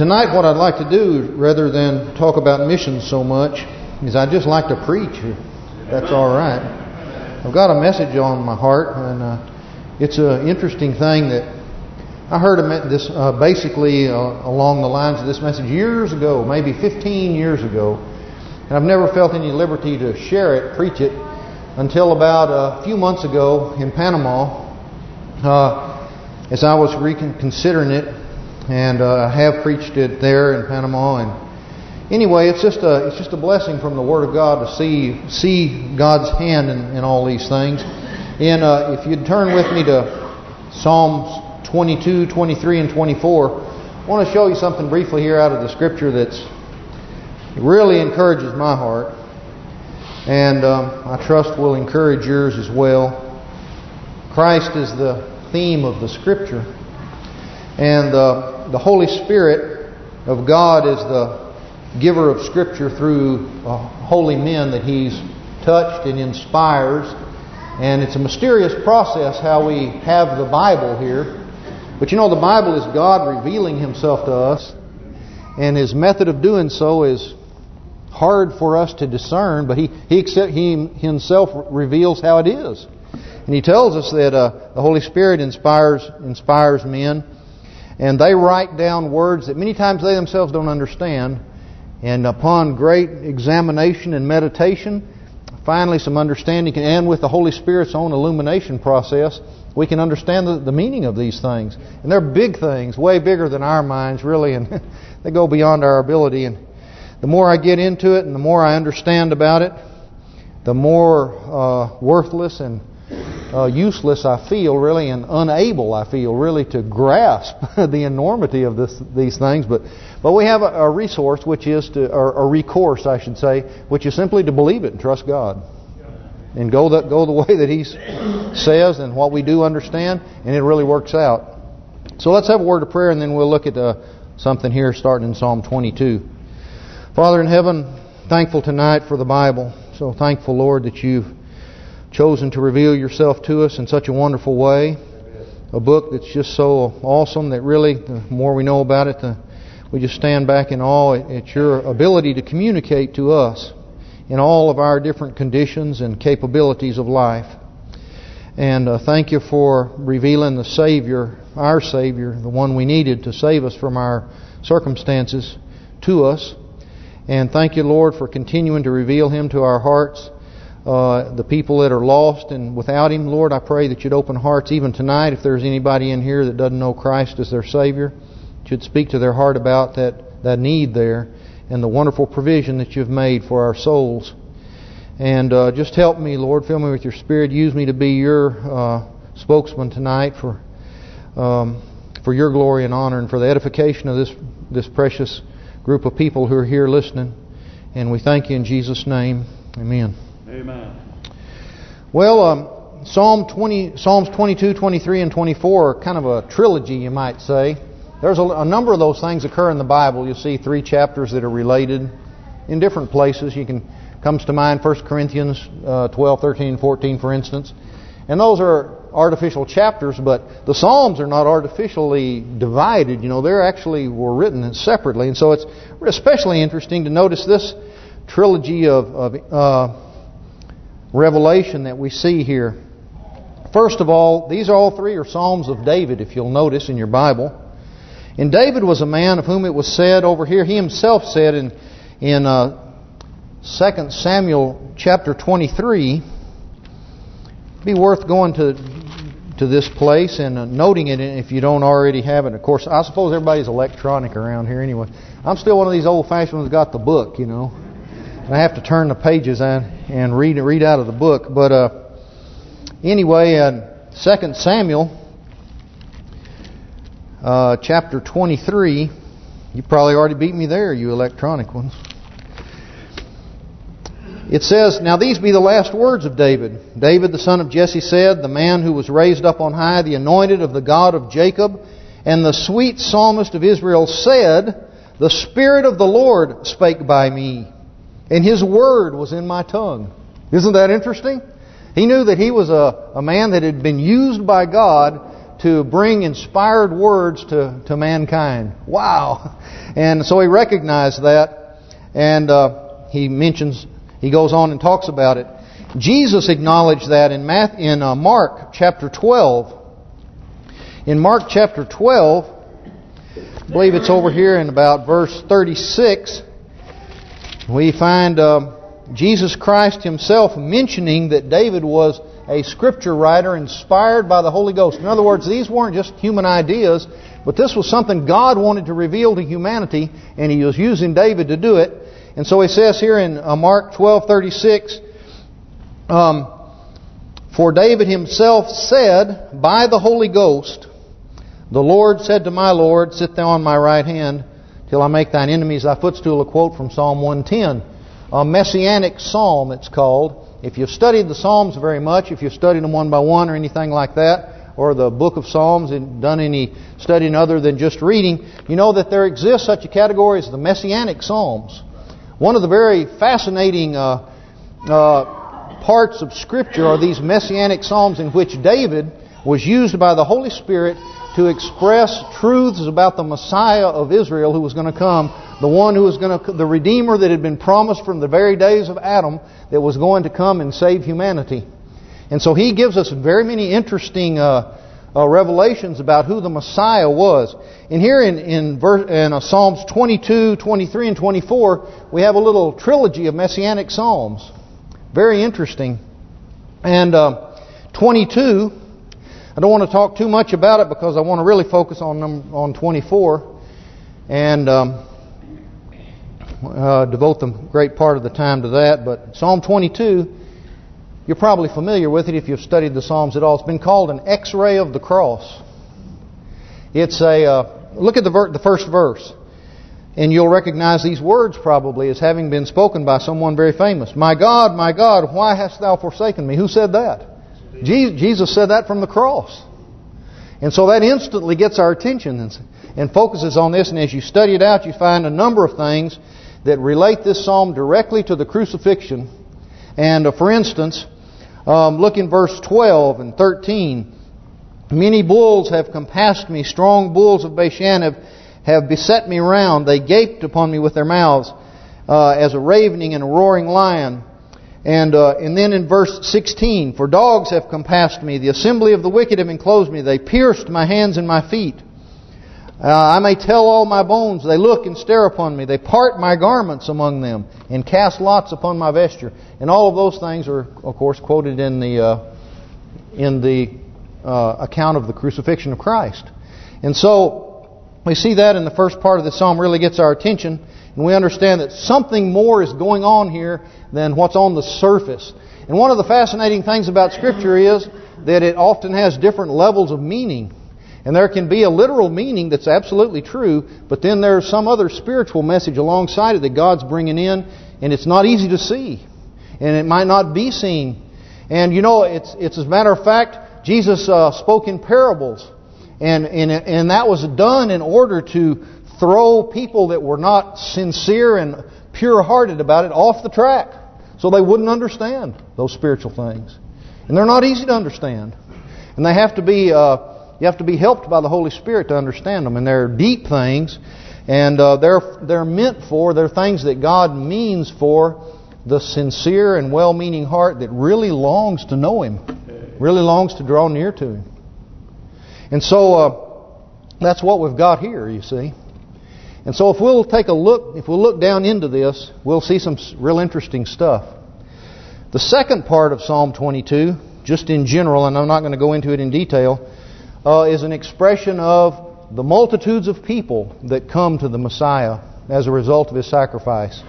Tonight what I'd like to do, rather than talk about missions so much, is I'd just like to preach, that's all right. I've got a message on my heart, and uh, it's an interesting thing that I heard this uh, basically uh, along the lines of this message years ago, maybe 15 years ago, and I've never felt any liberty to share it, preach it, until about a few months ago in Panama, uh, as I was reconsidering it, and uh, I have preached it there in Panama. And anyway, it's just a it's just a blessing from the Word of God to see see God's hand in, in all these things. And uh, if you'd turn with me to Psalms 22, 23, and 24, I want to show you something briefly here out of the Scripture that's really encourages my heart. And um, I trust will encourage yours as well. Christ is the theme of the Scripture. And uh, the Holy Spirit of God is the giver of Scripture through holy men that He's touched and inspires. And it's a mysterious process how we have the Bible here. But you know, the Bible is God revealing Himself to us. And His method of doing so is hard for us to discern, but He He, he Himself reveals how it is. And He tells us that uh, the Holy Spirit inspires inspires men and they write down words that many times they themselves don't understand. And upon great examination and meditation, finally some understanding, can and with the Holy Spirit's own illumination process, we can understand the, the meaning of these things. And they're big things, way bigger than our minds, really, and they go beyond our ability. And the more I get into it and the more I understand about it, the more uh, worthless and uh, useless I feel really and unable I feel really to grasp the enormity of this these things. But but we have a, a resource which is to or a recourse I should say which is simply to believe it and trust God. And go the go the way that He says and what we do understand and it really works out. So let's have a word of prayer and then we'll look at uh, something here starting in Psalm 22 Father in heaven thankful tonight for the Bible. So thankful Lord that you've chosen to reveal yourself to us in such a wonderful way. A book that's just so awesome that really, the more we know about it, the, we just stand back in awe at your ability to communicate to us in all of our different conditions and capabilities of life. And uh, thank you for revealing the Savior, our Savior, the one we needed to save us from our circumstances to us. And thank you, Lord, for continuing to reveal Him to our hearts uh, the people that are lost and without Him. Lord, I pray that you'd open hearts even tonight if there's anybody in here that doesn't know Christ as their Savior. You'd speak to their heart about that, that need there and the wonderful provision that you've made for our souls. And uh, just help me, Lord. Fill me with your Spirit. Use me to be your uh, spokesman tonight for um, for your glory and honor and for the edification of this this precious group of people who are here listening. And we thank you in Jesus' name. Amen. Amen. Well, um, Psalm 20, Psalms 22, 23, and 24 are kind of a trilogy, you might say. There's a, a number of those things occur in the Bible. You'll see three chapters that are related in different places. You can comes to mind 1 Corinthians uh, 12, 13, 14, for instance. And those are artificial chapters, but the Psalms are not artificially divided. You know, they actually were written separately. And so it's especially interesting to notice this trilogy of, of uh, revelation that we see here. First of all, these are all three are Psalms of David, if you'll notice in your Bible. And David was a man of whom it was said over here, he himself said in in uh, 2 Samuel chapter 23, be worth going to to this place and uh, noting it if you don't already have it. Of course, I suppose everybody's electronic around here anyway. I'm still one of these old-fashioned ones got the book, you know. And I have to turn the pages and and read read out of the book. But uh, anyway, uh, Second Samuel, uh, chapter 23. You probably already beat me there, you electronic ones. It says, Now these be the last words of David. David the son of Jesse said, The man who was raised up on high, the anointed of the God of Jacob, and the sweet psalmist of Israel said, The Spirit of the Lord spake by me. And his word was in my tongue. Isn't that interesting? He knew that he was a, a man that had been used by God to bring inspired words to, to mankind. Wow. And so he recognized that, and uh, he mentions, he goes on and talks about it. Jesus acknowledged that in, Math, in uh, Mark chapter 12. In Mark chapter 12, I believe it's over here in about verse 36, we find uh, Jesus Christ himself mentioning that David was a scripture writer inspired by the Holy Ghost. In other words, these weren't just human ideas, but this was something God wanted to reveal to humanity, and He was using David to do it. And so He says here in uh, Mark 12:36, um, "For David himself said by the Holy Ghost, the Lord said to my Lord, Sit thou on my right hand, till I make thine enemies thy footstool." A quote from Psalm 110, a messianic psalm, it's called. If you've studied the Psalms very much, if you've studied them one by one or anything like that, or the book of Psalms and done any studying other than just reading, you know that there exists such a category as the Messianic Psalms. One of the very fascinating uh, uh, parts of Scripture are these Messianic Psalms in which David was used by the Holy Spirit to express truths about the Messiah of Israel who was going to come, the one who was going to, the Redeemer that had been promised from the very days of Adam that was going to come and save humanity. And so he gives us very many interesting uh, uh, revelations about who the Messiah was. And here in in, verse, in uh, Psalms 22, 23, and 24, we have a little trilogy of Messianic Psalms. Very interesting. And uh, 22 I don't want to talk too much about it because I want to really focus on on 24 and um, uh, devote the great part of the time to that. But Psalm 22, you're probably familiar with it if you've studied the Psalms at all. It's been called an X-ray of the cross. It's a uh, look at the ver the first verse, and you'll recognize these words probably as having been spoken by someone very famous. My God, my God, why hast thou forsaken me? Who said that? Jesus said that from the cross. And so that instantly gets our attention and focuses on this. And as you study it out, you find a number of things that relate this psalm directly to the crucifixion. And uh, for instance, um, look in verse 12 and 13. Many bulls have compassed me, strong bulls of Bashan have, have beset me round. They gaped upon me with their mouths uh, as a ravening and a roaring lion. And uh, and then in verse 16, For dogs have compassed me, the assembly of the wicked have enclosed me, they pierced my hands and my feet. Uh, I may tell all my bones, they look and stare upon me, they part my garments among them, and cast lots upon my vesture. And all of those things are, of course, quoted in the uh, in the uh, account of the crucifixion of Christ. And so we see that in the first part of the psalm really gets our attention. And we understand that something more is going on here than what's on the surface. And one of the fascinating things about Scripture is that it often has different levels of meaning. And there can be a literal meaning that's absolutely true, but then there's some other spiritual message alongside it that God's bringing in, and it's not easy to see. And it might not be seen. And you know, it's it's as a matter of fact, Jesus uh, spoke in parables. And, and and that was done in order to throw people that were not sincere and pure-hearted about it off the track so they wouldn't understand those spiritual things. And they're not easy to understand. And they have to be uh, you have to be helped by the Holy Spirit to understand them. And they're deep things, and uh, they're they're meant for they're things that God means for the sincere and well-meaning heart that really longs to know Him, really longs to draw near to Him. And so uh, that's what we've got here, you see. And so if we'll take a look, if we'll look down into this, we'll see some real interesting stuff. The second part of Psalm 22, just in general, and I'm not going to go into it in detail, uh, is an expression of the multitudes of people that come to the Messiah as a result of His sacrifice.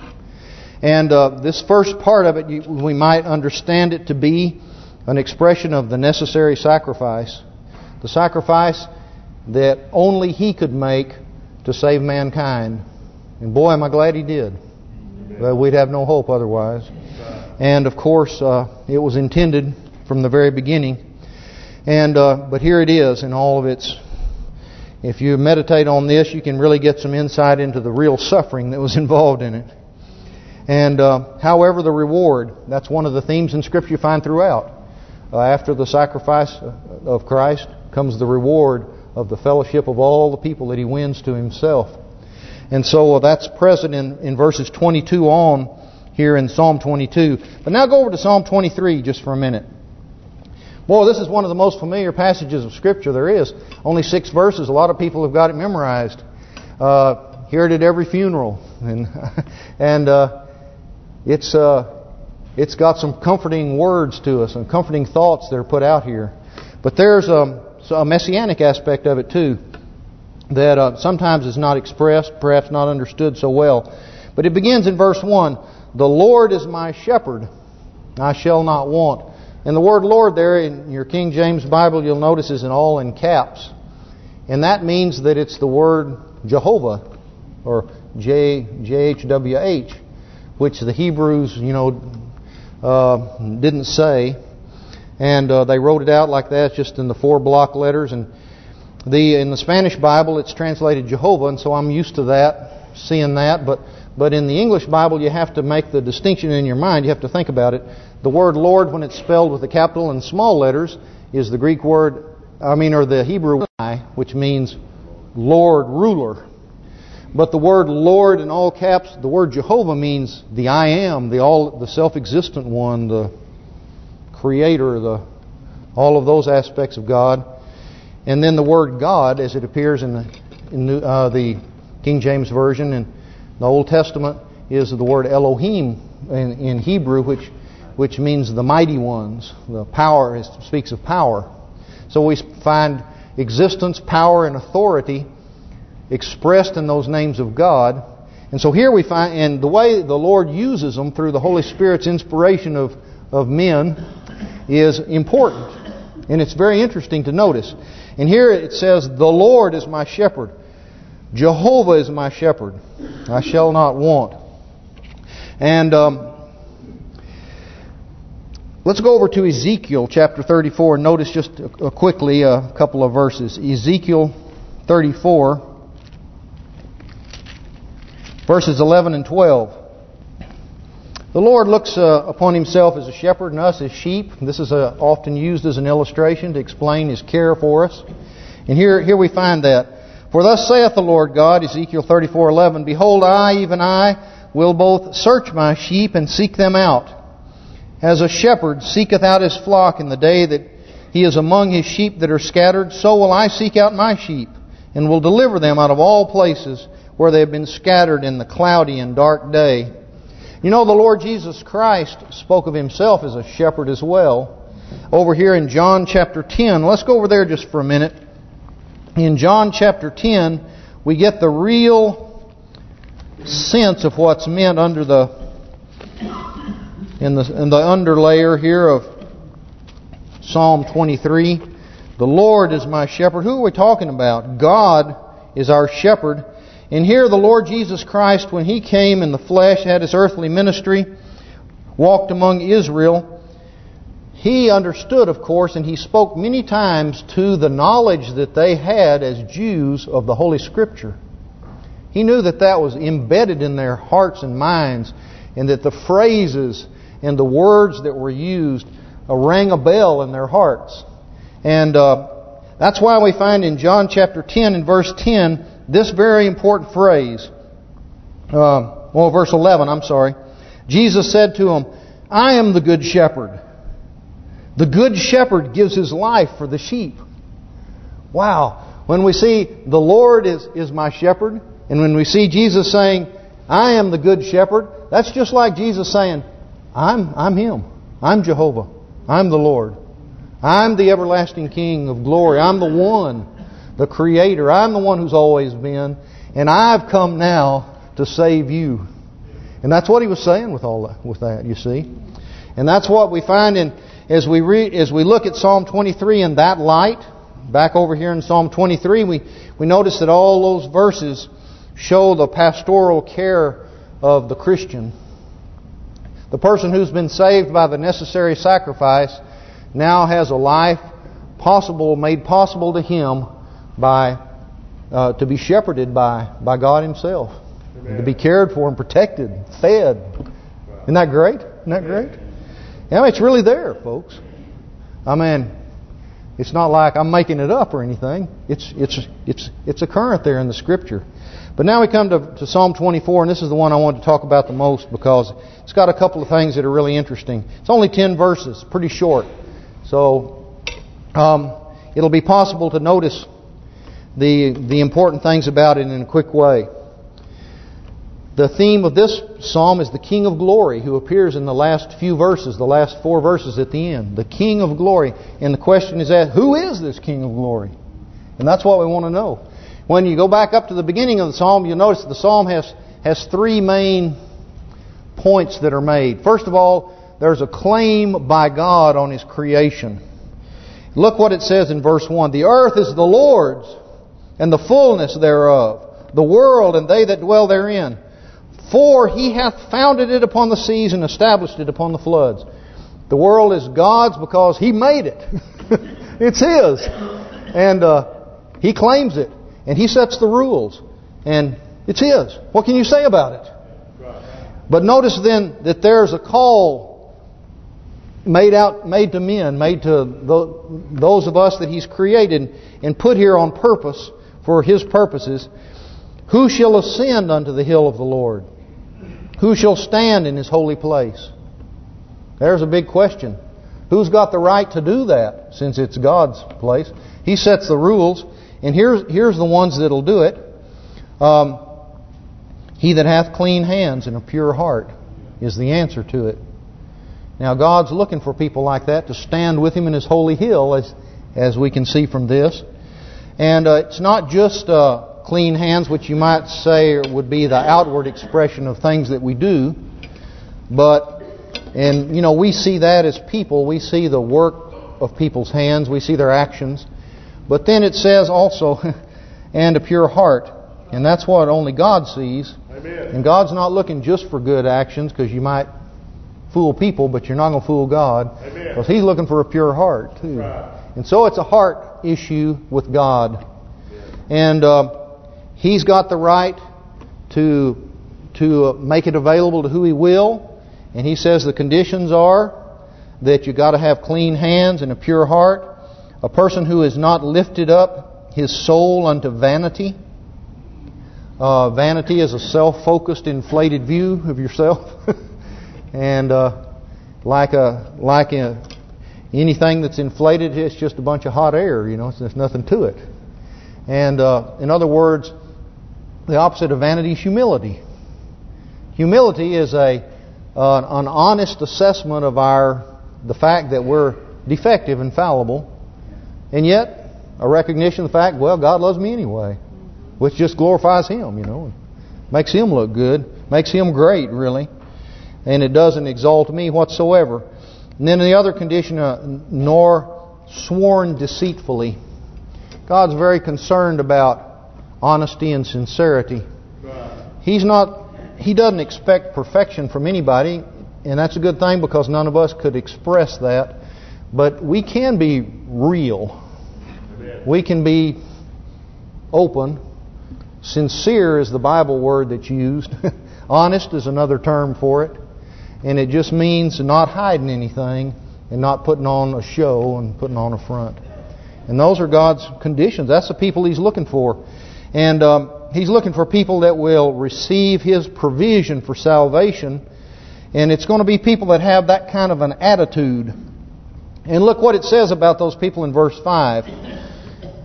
And uh, this first part of it, you, we might understand it to be an expression of the necessary sacrifice. The sacrifice that only He could make to save mankind. And boy, am I glad he did. But we'd have no hope otherwise. And of course, uh, it was intended from the very beginning. And uh, But here it is in all of its... If you meditate on this, you can really get some insight into the real suffering that was involved in it. And uh, however, the reward, that's one of the themes in Scripture you find throughout. Uh, after the sacrifice of Christ, comes the reward of the fellowship of all the people that he wins to himself. And so uh, that's present in, in verses 22 on here in Psalm 22. But now go over to Psalm 23 just for a minute. Boy, this is one of the most familiar passages of Scripture there is. Only six verses. A lot of people have got it memorized. Uh, hear it at every funeral. And and uh, it's uh, it's got some comforting words to us and comforting thoughts that are put out here. But there's a, messianic aspect of it too that uh, sometimes is not expressed, perhaps not understood so well. But it begins in verse 1, The Lord is my shepherd, I shall not want. And the word Lord there in your King James Bible, you'll notice is in all in caps. And that means that it's the word Jehovah, or J J H W H, which the Hebrews, you know, uh, didn't say. And uh, they wrote it out like that, just in the four block letters. And the in the Spanish Bible, it's translated Jehovah, and so I'm used to that, seeing that. But but in the English Bible, you have to make the distinction in your mind. You have to think about it. The word Lord, when it's spelled with the capital and small letters, is the Greek word, I mean, or the Hebrew I, which means Lord, ruler. But the word Lord in all caps, the word Jehovah means the I am, the all, the self-existent one, the creator, the all of those aspects of God. And then the word God, as it appears in the in the, uh, the King James version and the Old Testament, is the word Elohim in, in Hebrew, which which means the mighty ones. The power it speaks of power. So we find existence, power, and authority expressed in those names of God. And so here we find, and the way the Lord uses them through the Holy Spirit's inspiration of, of men is important. And it's very interesting to notice. And here it says, The Lord is my shepherd. Jehovah is my shepherd. I shall not want. And um, Let's go over to Ezekiel chapter 34 and notice just quickly a couple of verses. Ezekiel 34, verses 11 and 12. The Lord looks uh, upon himself as a shepherd and us as sheep. This is uh, often used as an illustration to explain his care for us. And here here we find that. For thus saith the Lord God, Ezekiel 34:11, Behold, I, even I, will both search my sheep and seek them out as a shepherd seeketh out his flock in the day that he is among his sheep that are scattered, so will I seek out my sheep, and will deliver them out of all places where they have been scattered in the cloudy and dark day. You know, the Lord Jesus Christ spoke of himself as a shepherd as well. Over here in John chapter 10, let's go over there just for a minute. In John chapter 10, we get the real sense of what's meant under the in the in the underlayer here of Psalm 23. The Lord is my shepherd. Who are we talking about? God is our shepherd. And here the Lord Jesus Christ, when He came in the flesh, had His earthly ministry, walked among Israel, He understood, of course, and He spoke many times to the knowledge that they had as Jews of the Holy Scripture. He knew that that was embedded in their hearts and minds, and that the phrases and the words that were used rang a bell in their hearts. And uh, that's why we find in John chapter 10 and verse 10 this very important phrase. Uh, well, verse 11, I'm sorry. Jesus said to him, I am the good shepherd. The good shepherd gives his life for the sheep. Wow. When we see the Lord is, is my shepherd, and when we see Jesus saying, I am the good shepherd, that's just like Jesus saying, I'm I'm Him. I'm Jehovah. I'm the Lord. I'm the everlasting King of glory. I'm the one, the Creator. I'm the one who's always been. And I've come now to save you. And that's what he was saying with all that, with that, you see. And that's what we find in as we read as we look at Psalm 23 in that light. Back over here in Psalm 23, we we notice that all those verses show the pastoral care of the Christian the person who's been saved by the necessary sacrifice now has a life possible, made possible to him by uh, to be shepherded by by God Himself, to be cared for and protected, fed. Isn't that great? Isn't that great? Yeah, it's really there, folks. I mean, It's not like I'm making it up or anything. It's it's it's it's a current there in the Scripture. But now we come to, to Psalm 24, and this is the one I want to talk about the most because it's got a couple of things that are really interesting. It's only 10 verses, pretty short. So um, it'll be possible to notice the the important things about it in a quick way. The theme of this psalm is the King of Glory who appears in the last few verses, the last four verses at the end. The King of Glory. And the question is asked, who is this King of Glory? And that's what we want to know. When you go back up to the beginning of the psalm, you'll notice the psalm has has three main points that are made. First of all, there's a claim by God on His creation. Look what it says in verse 1. The earth is the Lord's, and the fullness thereof, the world and they that dwell therein. For he hath founded it upon the seas and established it upon the floods. The world is God's because he made it. it's his. And uh, he claims it. And he sets the rules. And it's his. What can you say about it? But notice then that there's a call made out, made to men, made to those of us that he's created and put here on purpose for his purposes. Who shall ascend unto the hill of the Lord? Who shall stand in his holy place? There's a big question. Who's got the right to do that since it's God's place? He sets the rules. And here's here's the ones that'll do it. Um, he that hath clean hands and a pure heart is the answer to it. Now God's looking for people like that to stand with Him in His holy hill, as as we can see from this. And uh, it's not just uh, clean hands, which you might say would be the outward expression of things that we do. But, and you know, we see that as people. We see the work of people's hands. We see their actions. But then it says also, and a pure heart. And that's what only God sees. Amen. And God's not looking just for good actions because you might fool people, but you're not going to fool God. Because He's looking for a pure heart, too. Right. And so it's a heart issue with God. And uh, He's got the right to to make it available to who He will. And He says the conditions are that you got to have clean hands and a pure heart. A person who has not lifted up his soul unto vanity. Uh, vanity is a self-focused, inflated view of yourself. and uh, like a like a, anything that's inflated, it's just a bunch of hot air. You know, there's nothing to it. And uh, in other words, the opposite of vanity is humility. Humility is a uh, an honest assessment of our the fact that we're defective and fallible, and yet a recognition of the fact, well, God loves me anyway, which just glorifies Him, you know, makes Him look good, makes Him great, really, and it doesn't exalt me whatsoever. And then the other condition, uh, nor sworn deceitfully. God's very concerned about honesty and sincerity. He's not. He doesn't expect perfection from anybody, and that's a good thing because none of us could express that. But we can be real. We can be open. Sincere is the Bible word that's used. Honest is another term for it. And it just means not hiding anything and not putting on a show and putting on a front. And those are God's conditions. That's the people He's looking for. And um, he's looking for people that will receive his provision for salvation. And it's going to be people that have that kind of an attitude. And look what it says about those people in verse 5.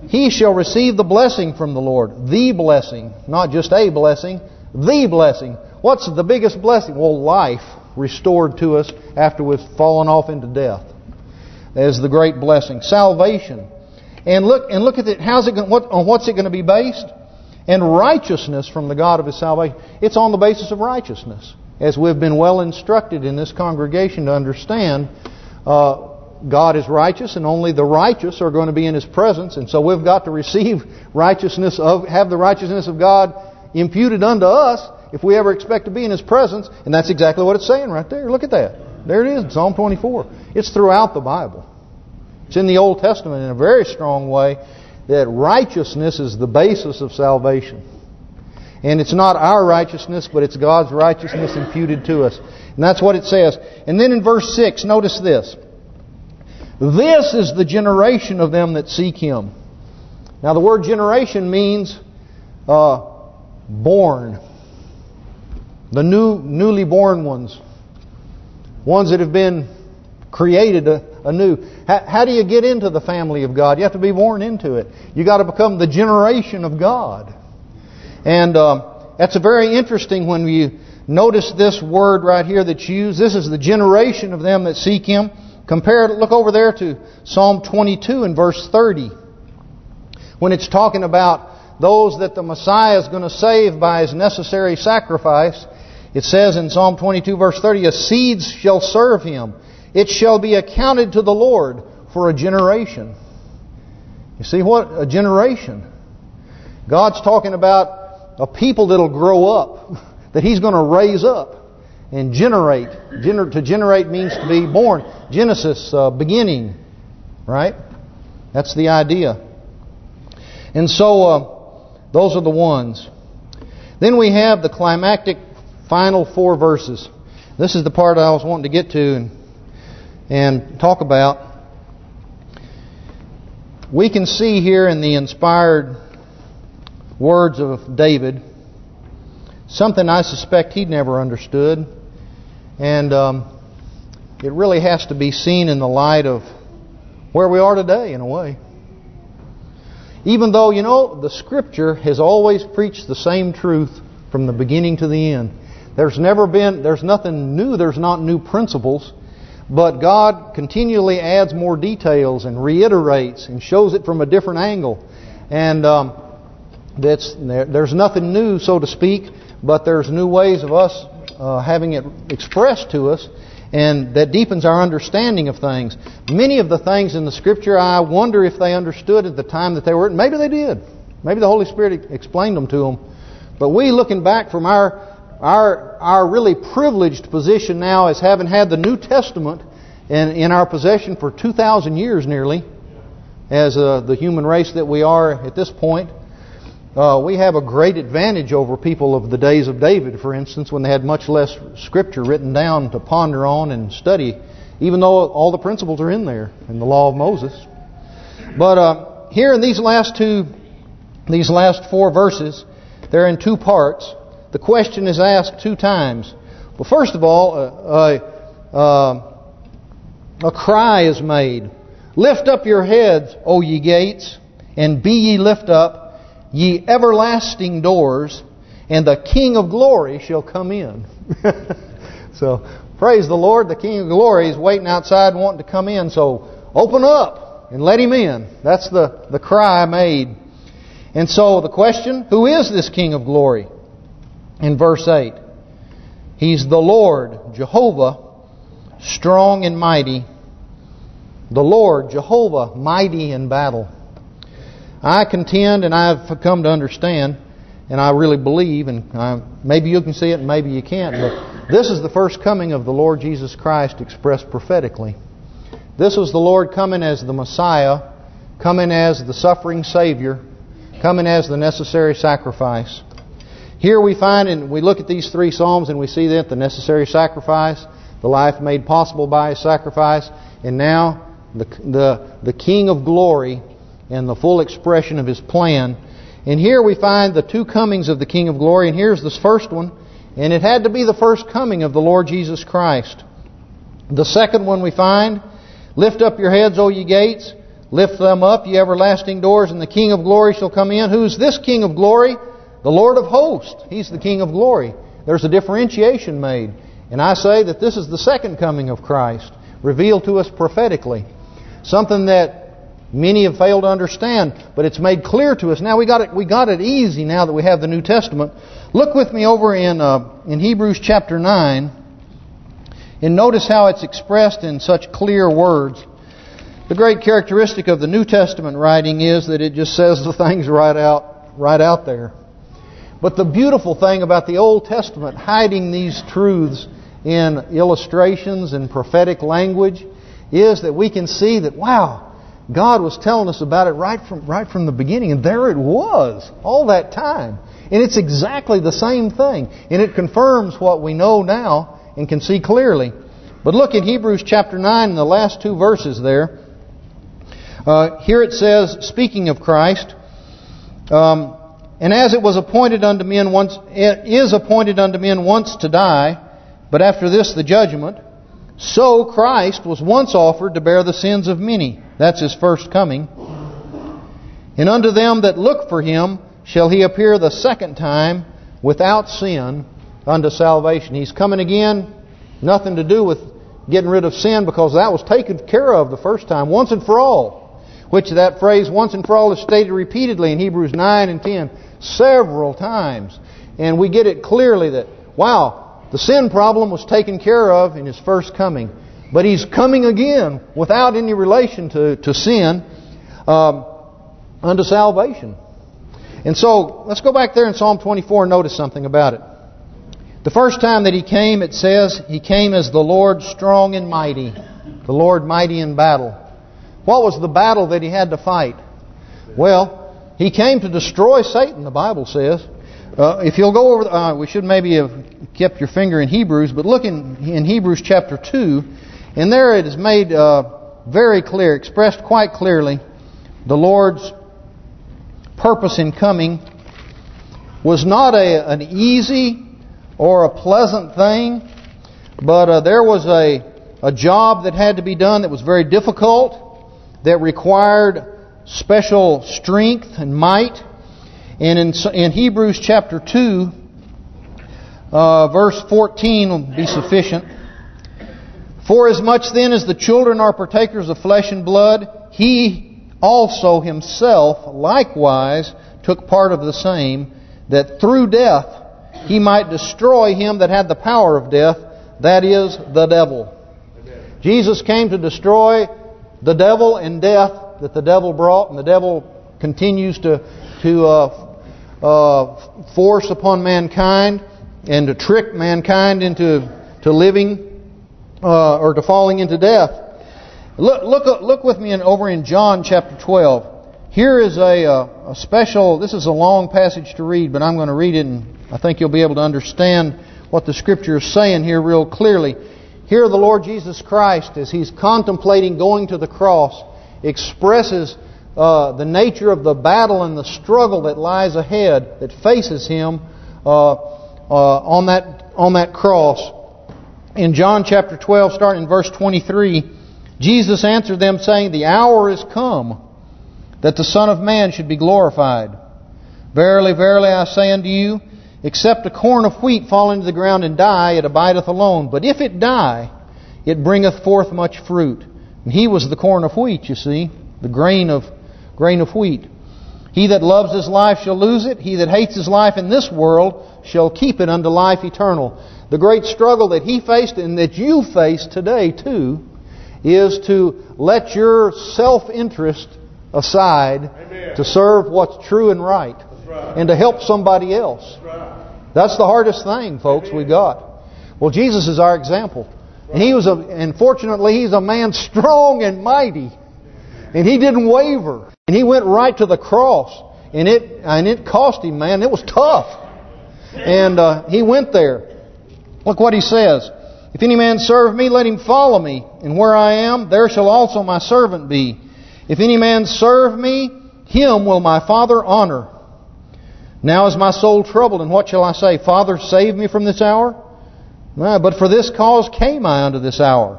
He shall receive the blessing from the Lord. The blessing. Not just a blessing. The blessing. What's the biggest blessing? Well, life restored to us after we've fallen off into death. Is the great blessing. Salvation. And look and look at it. How's it going, what, on what's it going to be based? And righteousness from the God of His salvation. It's on the basis of righteousness. As we've been well instructed in this congregation to understand, uh, God is righteous, and only the righteous are going to be in His presence. And so we've got to receive righteousness of, have the righteousness of God imputed unto us if we ever expect to be in His presence. And that's exactly what it's saying right there. Look at that. There it is, Psalm 24. It's throughout the Bible. It's in the Old Testament in a very strong way that righteousness is the basis of salvation. And it's not our righteousness, but it's God's righteousness imputed to us. And that's what it says. And then in verse 6, notice this. This is the generation of them that seek Him. Now the word generation means uh, born. The new, newly born ones. Ones that have been created anew. How, how do you get into the family of God? You have to be born into it. You got to become the generation of God. And uh, that's a very interesting when you notice this word right here that's used. This is the generation of them that seek Him. Compare, look over there to Psalm 22 and verse 30. When it's talking about those that the Messiah is going to save by His necessary sacrifice, it says in Psalm 22 verse 30, A seeds shall serve Him. It shall be accounted to the Lord for a generation. You see what? A generation. God's talking about a people that'll grow up, that He's going to raise up and generate. Gener to generate means to be born. Genesis, uh, beginning, right? That's the idea. And so, uh, those are the ones. Then we have the climactic final four verses. This is the part I was wanting to get to and, and talk about. We can see here in the inspired words of David something I suspect he'd never understood. And um, it really has to be seen in the light of where we are today, in a way. Even though, you know, the Scripture has always preached the same truth from the beginning to the end. There's never been, there's nothing new, there's not new principles. But God continually adds more details and reiterates and shows it from a different angle. And um, that's there's nothing new, so to speak, but there's new ways of us uh, having it expressed to us, and that deepens our understanding of things. Many of the things in the Scripture, I wonder if they understood at the time that they were written. Maybe they did. Maybe the Holy Spirit explained them to them. But we, looking back from our our our really privileged position now is having had the New Testament in, in our possession for 2,000 years nearly, as uh, the human race that we are at this point, uh, we have a great advantage over people of the days of David, for instance, when they had much less scripture written down to ponder on and study, even though all the principles are in there in the law of Moses. But uh, here in these last two, these last four verses, they're in two parts. The question is asked two times. Well, first of all, uh, uh, a cry is made. Lift up your heads, O ye gates, and be ye lift up, ye everlasting doors, and the King of glory shall come in. so, praise the Lord. The King of glory is waiting outside wanting to come in. So, open up and let him in. That's the, the cry made. And so, the question, who is this King of glory? In verse 8, He's the Lord, Jehovah, strong and mighty. The Lord, Jehovah, mighty in battle. I contend and I've come to understand and I really believe, and I, maybe you can see it and maybe you can't, but this is the first coming of the Lord Jesus Christ expressed prophetically. This was the Lord coming as the Messiah, coming as the suffering Savior, coming as the necessary sacrifice. Here we find, and we look at these three Psalms and we see that the necessary sacrifice, the life made possible by His sacrifice, and now the the the King of glory and the full expression of His plan. And here we find the two comings of the King of Glory. And here's this first one. And it had to be the first coming of the Lord Jesus Christ. The second one we find, Lift up your heads, O ye gates. Lift them up, ye everlasting doors, and the King of Glory shall come in. Who's this King of Glory? The Lord of hosts. He's the King of Glory. There's a differentiation made. And I say that this is the second coming of Christ, revealed to us prophetically. Something that Many have failed to understand, but it's made clear to us. Now we got it. We got it easy now that we have the New Testament. Look with me over in uh, in Hebrews chapter nine, and notice how it's expressed in such clear words. The great characteristic of the New Testament writing is that it just says the things right out, right out there. But the beautiful thing about the Old Testament hiding these truths in illustrations and prophetic language is that we can see that, wow, God was telling us about it right from right from the beginning, and there it was all that time. And it's exactly the same thing. And it confirms what we know now and can see clearly. But look at Hebrews chapter 9 in the last two verses there. Uh, here it says, speaking of Christ, um, and as it was appointed unto men once, it is appointed unto men once to die, but after this the judgment, so Christ was once offered to bear the sins of many. That's His first coming. And unto them that look for Him shall He appear the second time without sin unto salvation. He's coming again, nothing to do with getting rid of sin because that was taken care of the first time, once and for all. Which that phrase, once and for all, is stated repeatedly in Hebrews 9 and 10 several times. And we get it clearly that, wow, the sin problem was taken care of in His first coming. But He's coming again without any relation to, to sin um, unto salvation. And so, let's go back there in Psalm 24 and notice something about it. The first time that He came, it says, He came as the Lord strong and mighty. The Lord mighty in battle. What was the battle that He had to fight? Well, he came to destroy Satan, the Bible says. Uh, if you'll go over, the, uh, we should maybe have kept your finger in Hebrews, but look in, in Hebrews chapter 2, and there it is made uh, very clear, expressed quite clearly, the Lord's purpose in coming was not a an easy or a pleasant thing, but uh, there was a a job that had to be done that was very difficult, that required special strength and might. And in, in Hebrews chapter 2, uh, verse 14 will be sufficient. For as much then as the children are partakers of flesh and blood, he also himself likewise took part of the same, that through death he might destroy him that had the power of death, that is, the devil. Jesus came to destroy the devil and death that the devil brought, and the devil continues to to uh, uh, force upon mankind and to trick mankind into to living uh, or to falling into death. Look, look, look with me in, over in John chapter 12. Here is a, uh, a special. This is a long passage to read, but I'm going to read it, and I think you'll be able to understand what the Scripture is saying here real clearly. Here, the Lord Jesus Christ, as He's contemplating going to the cross, expresses uh, the nature of the battle and the struggle that lies ahead, that faces him uh, uh, on that on that cross. In John chapter 12, starting in verse 23, Jesus answered them, saying, The hour is come that the Son of Man should be glorified. Verily, verily, I say unto you, except a corn of wheat fall into the ground and die, it abideth alone. But if it die, it bringeth forth much fruit. And he was the corn of wheat, you see, the grain of grain of wheat. He that loves his life shall lose it. He that hates his life in this world shall keep it unto life eternal. The great struggle that he faced and that you face today too is to let your self-interest aside Amen. to serve what's true and right, right, and to help somebody else. That's, right. That's the hardest thing, folks, we got. Well, Jesus is our example. And he was a, and fortunately, he's a man strong and mighty. And he didn't waver. And he went right to the cross. And it and it cost him, man. It was tough. And uh, he went there. Look what he says. If any man serve me, let him follow me. And where I am, there shall also my servant be. If any man serve me, him will my Father honor. Now is my soul troubled, and what shall I say? Father, save me from this hour? No, but for this cause came I unto this hour.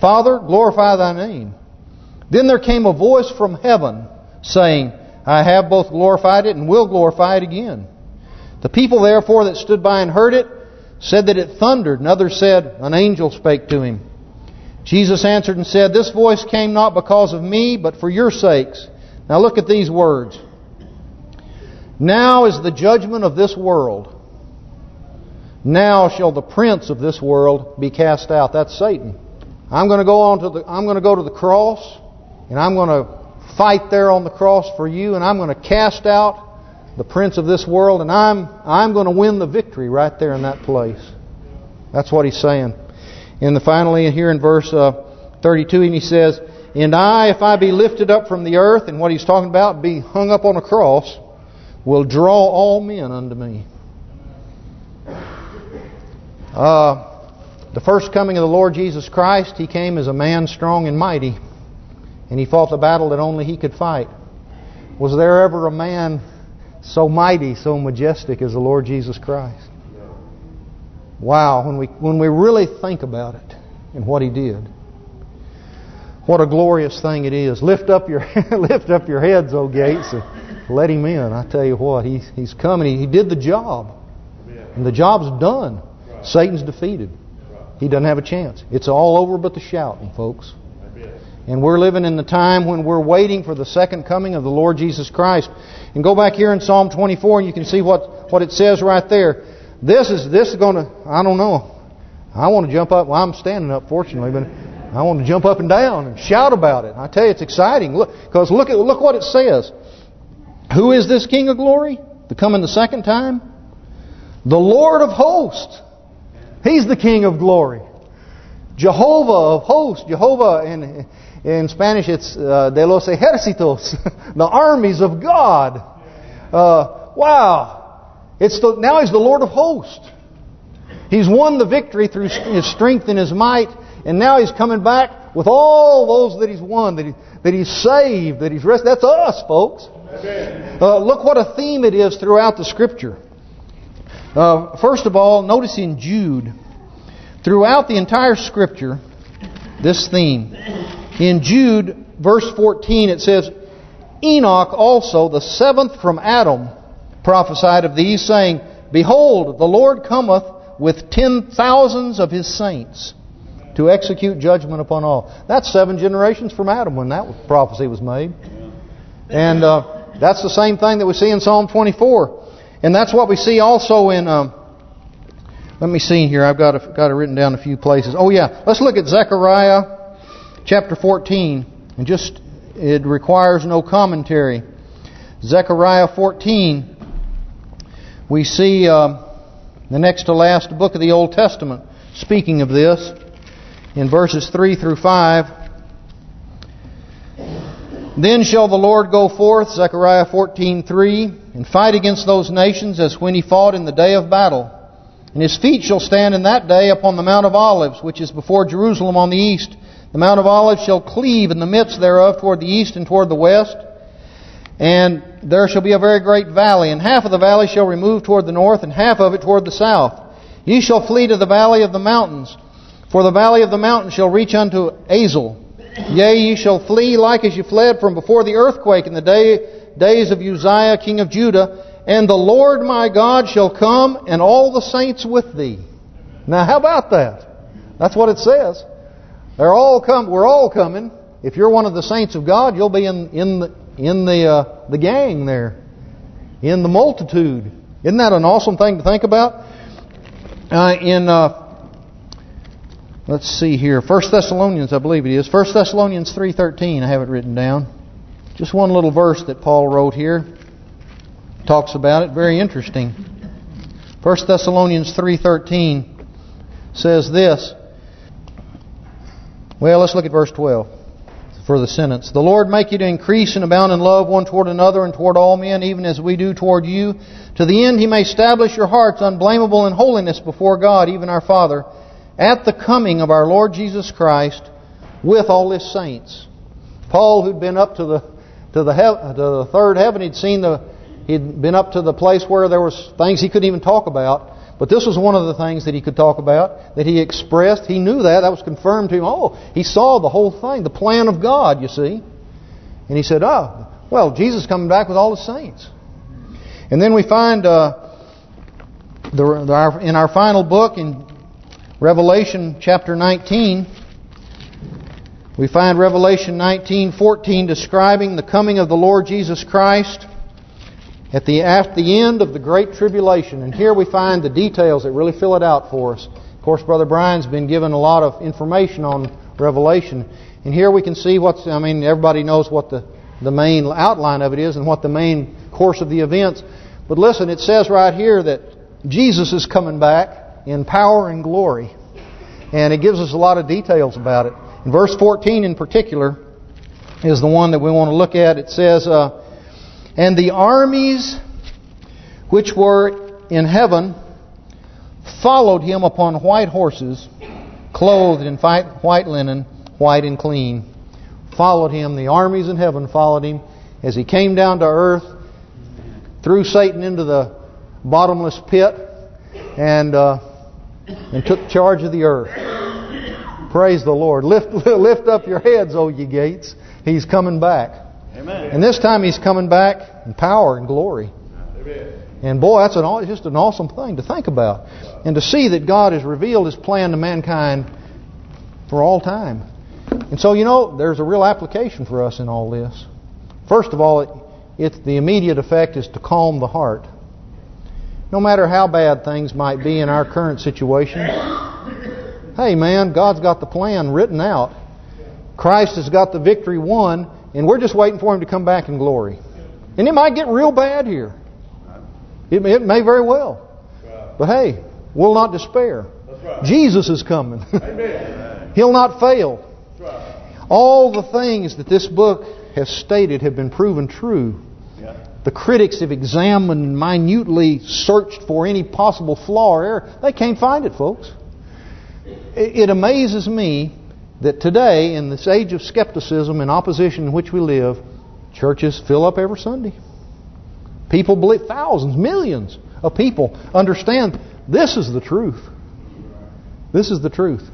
Father, glorify thy name. Then there came a voice from heaven, saying, I have both glorified it and will glorify it again. The people therefore that stood by and heard it, said that it thundered, and others said, An angel spake to him. Jesus answered and said, This voice came not because of me, but for your sakes. Now look at these words. Now is the judgment of this world. Now shall the prince of this world be cast out. That's Satan. I'm going to go on to the I'm going to go to the cross and I'm going to fight there on the cross for you and I'm going to cast out the prince of this world and I'm I'm going to win the victory right there in that place. That's what he's saying. And the finally here in verse uh, 32 and he says, "And I if I be lifted up from the earth and what he's talking about be hung up on a cross will draw all men unto me." Uh, the first coming of the Lord Jesus Christ, He came as a man strong and mighty. And he fought the battle that only he could fight. Was there ever a man so mighty, so majestic as the Lord Jesus Christ? Wow, when we when we really think about it and what he did. What a glorious thing it is. Lift up your lift up your heads, O gates, and let him in. I tell you what, he's he's coming. He, he did the job. And the job's done. Satan's defeated. He doesn't have a chance. It's all over but the shouting, folks. And we're living in the time when we're waiting for the second coming of the Lord Jesus Christ. And go back here in Psalm 24 and you can see what, what it says right there. This is this is going to, I don't know. I want to jump up. Well, I'm standing up, fortunately, but I want to jump up and down and shout about it. I tell you, it's exciting. Look, because look at look what it says. Who is this King of Glory? To come in the second time? The Lord of Hosts. He's the King of Glory. Jehovah of Hosts. Jehovah in in Spanish it's uh, de los ejércitos, the armies of God. Uh, wow. It's the, now he's the Lord of Hosts. He's won the victory through his strength and his might. And now he's coming back with all those that he's won, that, he, that he's saved, that he's rescued. That's us, folks. Uh, look what a theme it is throughout the Scripture. Uh, first of all, notice in Jude, throughout the entire Scripture, this theme. In Jude, verse 14, it says, Enoch also, the seventh from Adam, prophesied of these, saying, Behold, the Lord cometh with ten thousands of his saints to execute judgment upon all. That's seven generations from Adam when that prophecy was made. And uh, that's the same thing that we see in Psalm 24. And that's what we see also in... Um, let me see here. I've got a, got it written down a few places. Oh yeah, let's look at Zechariah chapter 14. And just, it requires no commentary. Zechariah 14, we see uh, the next to last book of the Old Testament speaking of this in verses 3 through 5. Then shall the Lord go forth, Zechariah 14:3, and fight against those nations as when he fought in the day of battle. And his feet shall stand in that day upon the Mount of Olives, which is before Jerusalem on the east. The Mount of Olives shall cleave in the midst thereof toward the east and toward the west. And there shall be a very great valley, and half of the valley shall remove toward the north, and half of it toward the south. Ye shall flee to the valley of the mountains, for the valley of the mountains shall reach unto Azel. Yea, ye shall flee like as ye fled from before the earthquake in the day days of Uzziah, king of Judah. And the Lord my God shall come, and all the saints with thee. Now, how about that? That's what it says. They're all come. We're all coming. If you're one of the saints of God, you'll be in in the in the uh, the gang there, in the multitude. Isn't that an awesome thing to think about? Uh, in uh, Let's see here. First Thessalonians, I believe it is. First Thessalonians 3.13, I have it written down. Just one little verse that Paul wrote here. Talks about it. Very interesting. First Thessalonians 3.13 says this. Well, let's look at verse 12 for the sentence. The Lord make you to increase and abound in love one toward another and toward all men, even as we do toward you, to the end he may establish your hearts unblameable in holiness before God, even our Father, at the coming of our Lord Jesus Christ with all His saints. Paul, who'd been up to the to the, to the third heaven, he'd seen the he'd been up to the place where there was things he couldn't even talk about. But this was one of the things that he could talk about, that he expressed. He knew that. That was confirmed to him. Oh, he saw the whole thing, the plan of God, you see. And he said, oh, well, Jesus coming back with all the saints. And then we find uh, the, the, our, in our final book, in Revelation chapter 19, we find Revelation 19:14 describing the coming of the Lord Jesus Christ at the at the end of the great tribulation. And here we find the details that really fill it out for us. Of course, Brother Brian's been given a lot of information on Revelation. And here we can see what's, I mean, everybody knows what the, the main outline of it is and what the main course of the events. But listen, it says right here that Jesus is coming back in power and glory. And it gives us a lot of details about it. In verse 14 in particular is the one that we want to look at. It says, uh, And the armies which were in heaven followed him upon white horses, clothed in white linen, white and clean. followed him. The armies in heaven followed him as he came down to earth, threw Satan into the bottomless pit, and uh, and took charge of the earth. Praise the Lord. Lift lift up your heads, O ye gates. He's coming back. Amen. And this time he's coming back in power and glory. Amen. And boy, that's an just an awesome thing to think about. And to see that God has revealed His plan to mankind for all time. And so, you know, there's a real application for us in all this. First of all, it, it's the immediate effect is to calm the heart. No matter how bad things might be in our current situation, hey man, God's got the plan written out. Christ has got the victory won, and we're just waiting for Him to come back in glory. And it might get real bad here. It may, it may very well. But hey, we'll not despair. Jesus is coming. He'll not fail. All the things that this book has stated have been proven true. The critics have examined and minutely searched for any possible flaw or error. They can't find it, folks. It, it amazes me that today, in this age of skepticism and opposition in which we live, churches fill up every Sunday. People believe, thousands, millions of people understand this is the truth. This is the truth.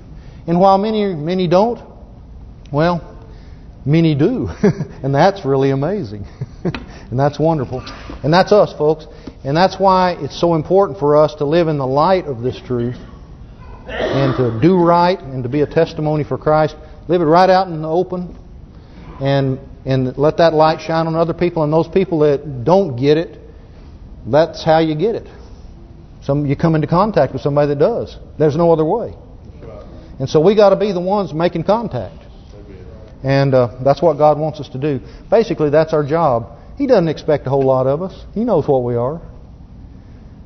And while many many don't, well, many do. and that's really amazing. and that's wonderful. And that's us, folks. And that's why it's so important for us to live in the light of this truth and to do right and to be a testimony for Christ. Live it right out in the open and and let that light shine on other people and those people that don't get it, that's how you get it. Some you come into contact with somebody that does. There's no other way. And so we got to be the ones making contact. And uh, that's what God wants us to do. Basically, that's our job. He doesn't expect a whole lot of us. He knows what we are.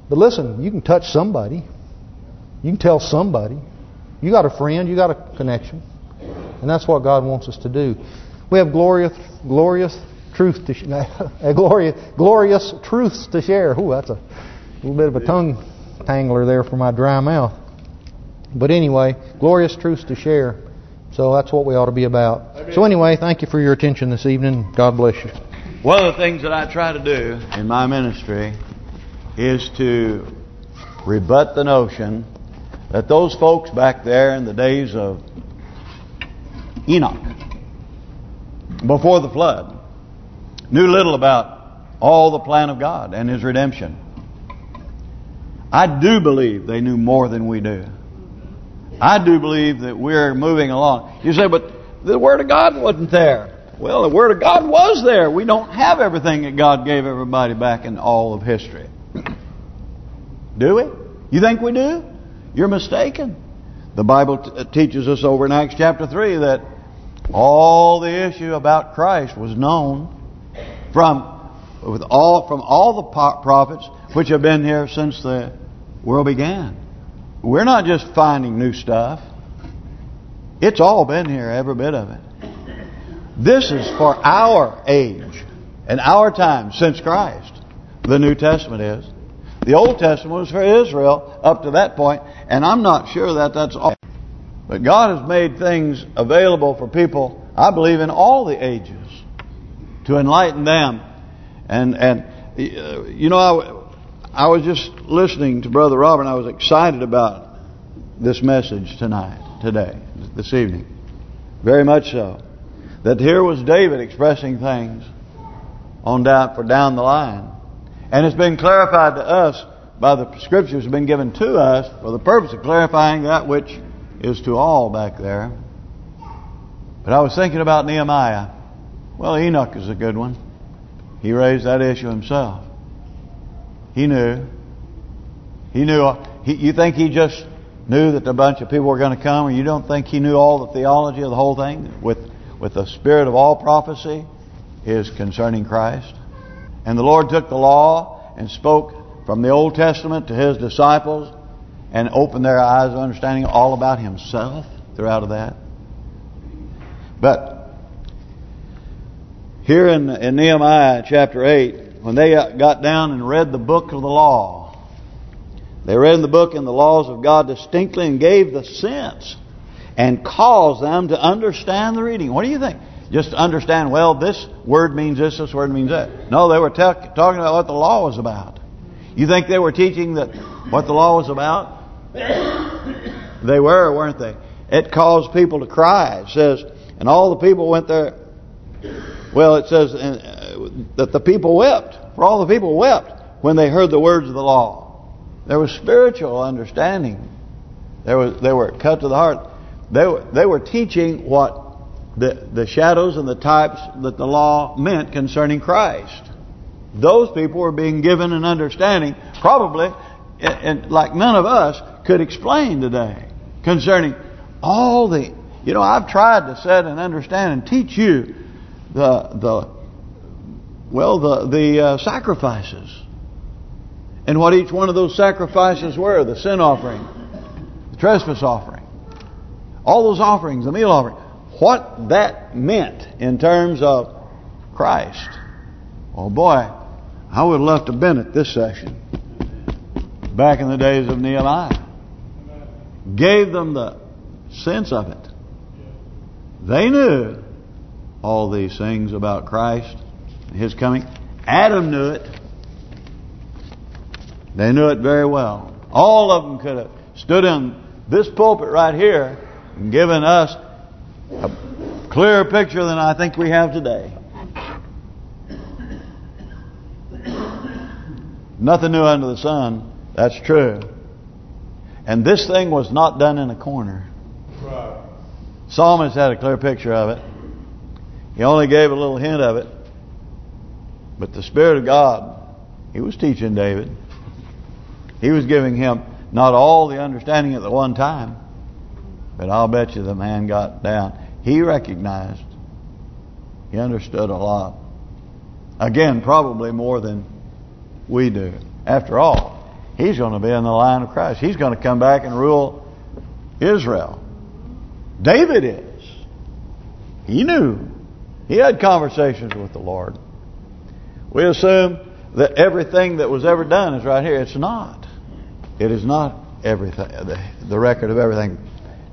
But listen, you can touch somebody. You can tell somebody. You got a friend. You got a connection. And that's what God wants us to do. We have glorious, glorious truth to a glorious, glorious truths to share. Ooh, that's a little bit of a tongue tangler there for my dry mouth. But anyway, glorious truths to share. So that's what we ought to be about. So anyway, thank you for your attention this evening. God bless you. One of the things that I try to do in my ministry is to rebut the notion that those folks back there in the days of Enoch, before the flood, knew little about all the plan of God and His redemption. I do believe they knew more than we do. I do believe that we're moving along. You say, but the Word of God wasn't there. Well, the Word of God was there. We don't have everything that God gave everybody back in all of history. Do we? You think we do? You're mistaken. The Bible uh, teaches us over in Acts chapter 3 that all the issue about Christ was known from with all from all the prophets which have been here since the world began. We're not just finding new stuff. It's all been here, every bit of it. This is for our age and our time since Christ. The New Testament is. The Old Testament was for Israel up to that point, and I'm not sure that that's all. But God has made things available for people, I believe, in all the ages to enlighten them. And and you know, I, I was just listening to Brother Robert, and I was excited about this message tonight, today, this evening. Very much so. That here was David expressing things on down for down the line. And it's been clarified to us by the scriptures have been given to us for the purpose of clarifying that which is to all back there. But I was thinking about Nehemiah. Well, Enoch is a good one. He raised that issue himself. He knew. He knew. Uh, he, you think he just knew that a bunch of people were going to come, and you don't think he knew all the theology of the whole thing with with the spirit of all prophecy is concerning Christ. And the Lord took the law and spoke from the Old Testament to His disciples and opened their eyes of understanding all about Himself throughout of that. But here in, in Nehemiah chapter 8, when they got down and read the book of the law, they read in the book and the laws of God distinctly and gave the sense and cause them to understand the reading. What do you think? just understand, well, this word means this, this word means that. No, they were talking about what the law was about. You think they were teaching that what the law was about? They were, weren't they? It caused people to cry. It says, and all the people went there. Well, it says uh, that the people wept. For all the people wept when they heard the words of the law. There was spiritual understanding. There was they were cut to the heart. They were they were teaching what the the shadows and the types that the law meant concerning Christ. Those people were being given an understanding, probably, and like none of us could explain today, concerning all the. You know, I've tried to set and understand and teach you the the well the the uh, sacrifices and what each one of those sacrifices were: the sin offering, the trespass offering, all those offerings, the meal offering what that meant in terms of Christ. Oh boy, I would have to have been at this session back in the days of Nehemiah. Gave them the sense of it. They knew all these things about Christ and His coming. Adam knew it. They knew it very well. All of them could have stood in this pulpit right here given us a clearer picture than I think we have today. Nothing new under the sun. That's true. And this thing was not done in a corner. Right. Psalmist had a clear picture of it. He only gave a little hint of it. But the Spirit of God, He was teaching David. He was giving him not all the understanding at the one time. But I'll bet you the man got down. He recognized. He understood a lot. Again, probably more than we do. After all, he's going to be in the line of Christ. He's going to come back and rule Israel. David is. He knew. He had conversations with the Lord. We assume that everything that was ever done is right here. It's not. It is not everything. The, the record of everything.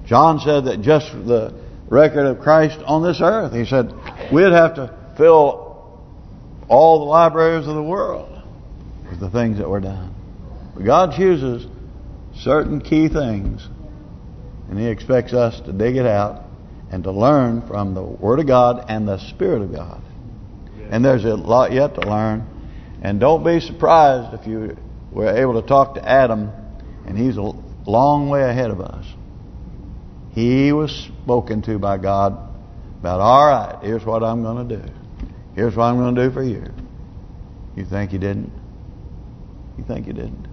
John said that just the record of Christ on this earth. He said we'd have to fill all the libraries of the world with the things that were done. But God chooses certain key things and He expects us to dig it out and to learn from the Word of God and the Spirit of God. And there's a lot yet to learn. And don't be surprised if you were able to talk to Adam and he's a long way ahead of us. He was spoken to by God about, all right, here's what I'm going to do. Here's what I'm going to do for you. You think you didn't? You think you didn't?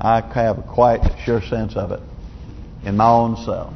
I have a quite sure sense of it in my own self.